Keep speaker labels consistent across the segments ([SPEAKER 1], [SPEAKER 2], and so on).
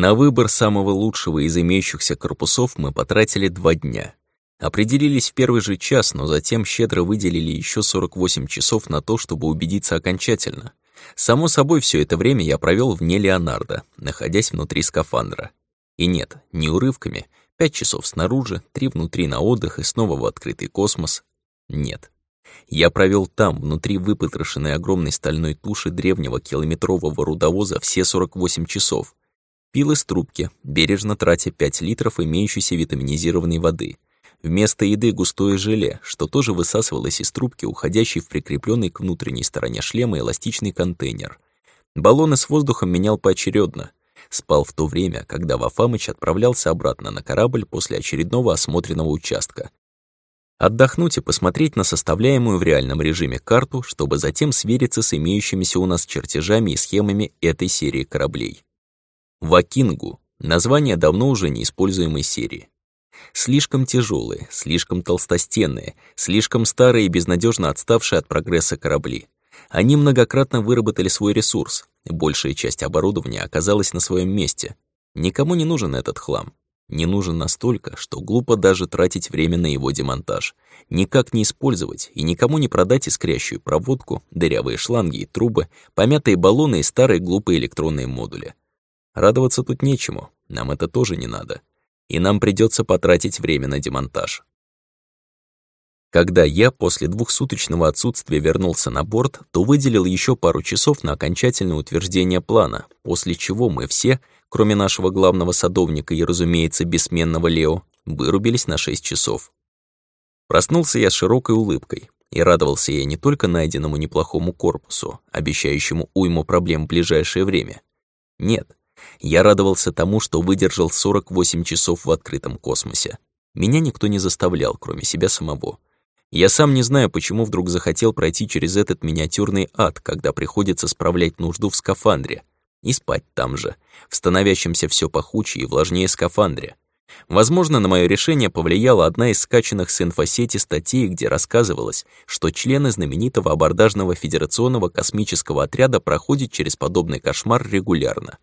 [SPEAKER 1] На выбор самого лучшего из имеющихся корпусов мы потратили два дня. Определились в первый же час, но затем щедро выделили еще 48 часов на то, чтобы убедиться окончательно. Само собой, все это время я провел вне Леонардо, находясь внутри скафандра. И нет, не урывками, пять часов снаружи, три внутри на отдых и снова в открытый космос. Нет. Я провел там, внутри выпотрошенной огромной стальной туши древнего километрового рудовоза все 48 часов. Пил из трубки, бережно тратя 5 литров имеющейся витаминизированной воды. Вместо еды густое желе, что тоже высасывалось из трубки, уходящей в прикрепленный к внутренней стороне шлема эластичный контейнер. Баллоны с воздухом менял поочередно. Спал в то время, когда Вафамыч отправлялся обратно на корабль после очередного осмотренного участка. Отдохнуть и посмотреть на составляемую в реальном режиме карту, чтобы затем свериться с имеющимися у нас чертежами и схемами этой серии кораблей. Вакингу — название давно уже неиспользуемой серии. Слишком тяжелые, слишком толстостенные, слишком старые и безнадежно отставшие от прогресса корабли. Они многократно выработали свой ресурс, большая часть оборудования оказалась на своем месте. Никому не нужен этот хлам. Не нужен настолько, что глупо даже тратить время на его демонтаж. Никак не использовать и никому не продать искрящую проводку, дырявые шланги и трубы, помятые баллоны и старые глупые электронные модули. Радоваться тут нечему, нам это тоже не надо. И нам придется потратить время на демонтаж. Когда я после двухсуточного отсутствия вернулся на борт, то выделил еще пару часов на окончательное утверждение плана, после чего мы все, кроме нашего главного садовника и, разумеется, бессменного Лео, вырубились на 6 часов. Проснулся я с широкой улыбкой, и радовался я не только найденному неплохому корпусу, обещающему уйму проблем в ближайшее время. Нет, я радовался тому, что выдержал 48 часов в открытом космосе. Меня никто не заставлял, кроме себя самого. Я сам не знаю, почему вдруг захотел пройти через этот миниатюрный ад, когда приходится справлять нужду в скафандре. И спать там же, в становящемся все пахучее и влажнее скафандре. Возможно, на мое решение повлияла одна из скачанных с инфосети статей, где рассказывалось, что члены знаменитого абордажного федерационного космического отряда проходят через подобный кошмар регулярно.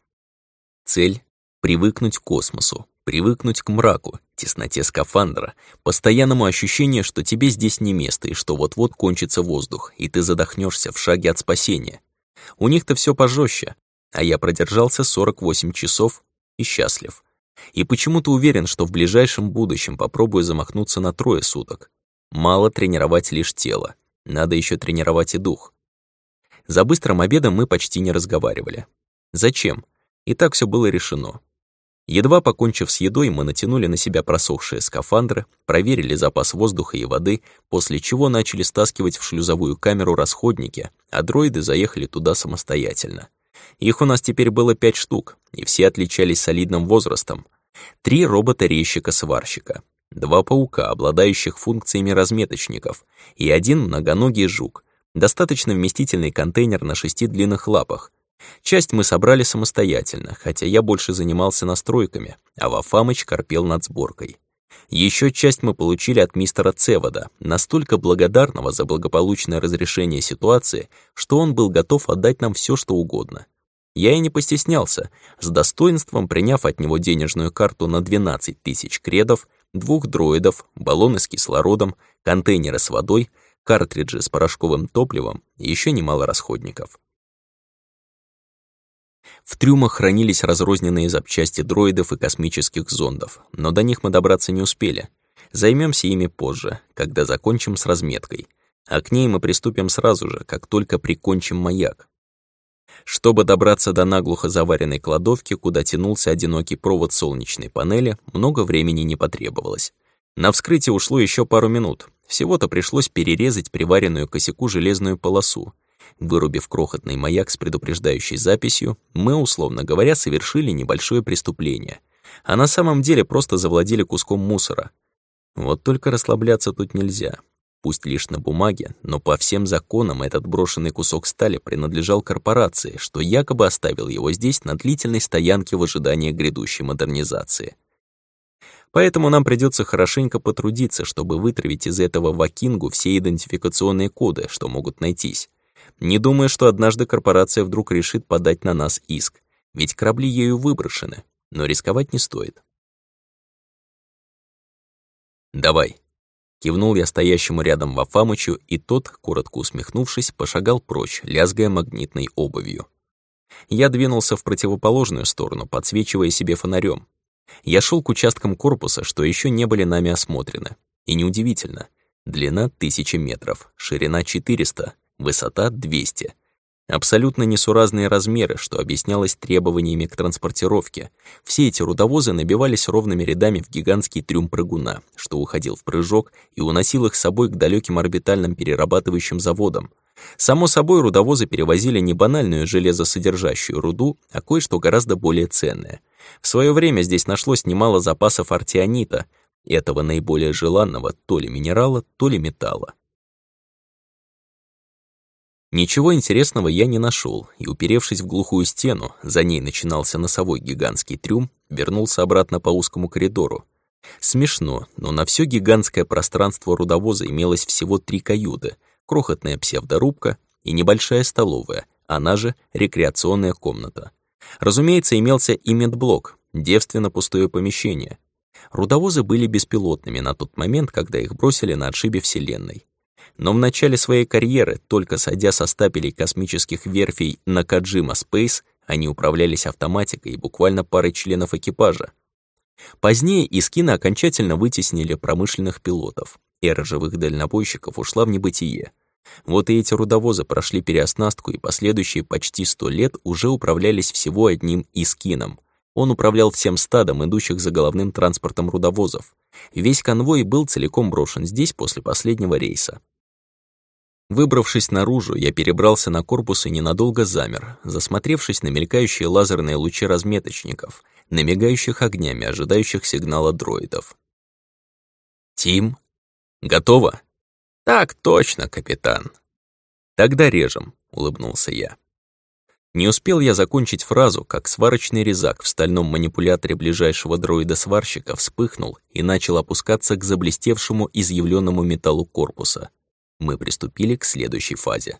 [SPEAKER 1] Цель — привыкнуть к космосу, привыкнуть к мраку, тесноте скафандра, постоянному ощущению, что тебе здесь не место и что вот-вот кончится воздух, и ты задохнешься в шаге от спасения. У них-то все пожестче, а я продержался 48 часов и счастлив. И почему-то уверен, что в ближайшем будущем попробую замахнуться на трое суток. Мало тренировать лишь тело, надо еще тренировать и дух. За быстрым обедом мы почти не разговаривали. Зачем? И так все было решено. Едва покончив с едой, мы натянули на себя просохшие скафандры, проверили запас воздуха и воды, после чего начали стаскивать в шлюзовую камеру расходники, а дроиды заехали туда самостоятельно. Их у нас теперь было пять штук, и все отличались солидным возрастом. Три робота-резчика-сварщика, два паука, обладающих функциями разметочников, и один многоногий жук, достаточно вместительный контейнер на шести длинных лапах, Часть мы собрали самостоятельно, хотя я больше занимался настройками, а Вафамыч корпел над сборкой. Еще часть мы получили от мистера Цевода, настолько благодарного за благополучное разрешение ситуации, что он был готов отдать нам все, что угодно. Я и не постеснялся, с достоинством приняв от него денежную карту на 12 тысяч кредов, двух дроидов, баллоны с кислородом, контейнеры с водой, картриджи с порошковым топливом и еще немало расходников. В трюмах хранились разрозненные запчасти дроидов и космических зондов, но до них мы добраться не успели. Займемся ими позже, когда закончим с разметкой. А к ней мы приступим сразу же, как только прикончим маяк. Чтобы добраться до наглухо заваренной кладовки, куда тянулся одинокий провод солнечной панели, много времени не потребовалось. На вскрытие ушло еще пару минут. Всего-то пришлось перерезать приваренную косяку железную полосу, Вырубив крохотный маяк с предупреждающей записью, мы, условно говоря, совершили небольшое преступление. А на самом деле просто завладели куском мусора. Вот только расслабляться тут нельзя. Пусть лишь на бумаге, но по всем законам этот брошенный кусок стали принадлежал корпорации, что якобы оставил его здесь на длительной стоянке в ожидании грядущей модернизации. Поэтому нам придется хорошенько потрудиться, чтобы вытравить из этого вакингу все идентификационные коды, что могут найтись не думая, что однажды корпорация вдруг решит подать на нас иск. Ведь корабли ею выброшены. но рисковать не стоит. «Давай», — кивнул я стоящему рядом Вафамычу, и тот, коротко усмехнувшись, пошагал прочь, лязгая магнитной обувью. Я двинулся в противоположную сторону, подсвечивая себе фонарем. Я шел к участкам корпуса, что еще не были нами осмотрены. И неудивительно. Длина 1000 метров, ширина 400, высота 200. Абсолютно несуразные размеры, что объяснялось требованиями к транспортировке. Все эти рудовозы набивались ровными рядами в гигантский трюм прыгуна, что уходил в прыжок и уносил их с собой к далеким орбитальным перерабатывающим заводам. Само собой, рудовозы перевозили не банальную железосодержащую руду, а кое-что гораздо более ценное. В свое время здесь нашлось немало запасов артионита, этого наиболее желанного то ли минерала, то ли металла. Ничего интересного я не нашел, и, уперевшись в глухую стену, за ней начинался носовой гигантский трюм, вернулся обратно по узкому коридору. Смешно, но на все гигантское пространство рудовоза имелось всего три каюты, крохотная псевдорубка и небольшая столовая, она же рекреационная комната. Разумеется, имелся и медблок, девственно пустое помещение. Рудовозы были беспилотными на тот момент, когда их бросили на отшибе Вселенной. Но в начале своей карьеры, только сойдя со стапелей космических верфей на Каджима Space, они управлялись автоматикой и буквально парой членов экипажа. Позднее Искина окончательно вытеснили промышленных пилотов. Эра живых дальнобойщиков ушла в небытие. Вот и эти рудовозы прошли переоснастку и последующие почти сто лет уже управлялись всего одним Искином. Он управлял всем стадом, идущих за головным транспортом рудовозов. Весь конвой был целиком брошен здесь после последнего рейса. Выбравшись наружу, я перебрался на корпус и ненадолго замер, засмотревшись на мелькающие лазерные лучи разметочников, на мигающих огнями, ожидающих сигнала дроидов. «Тим? Готово?» «Так точно, капитан». «Тогда режем», — улыбнулся я. Не успел я закончить фразу, как сварочный резак в стальном манипуляторе ближайшего дроида-сварщика вспыхнул и начал опускаться к заблестевшему изъявленному металлу корпуса — мы приступили к следующей фазе.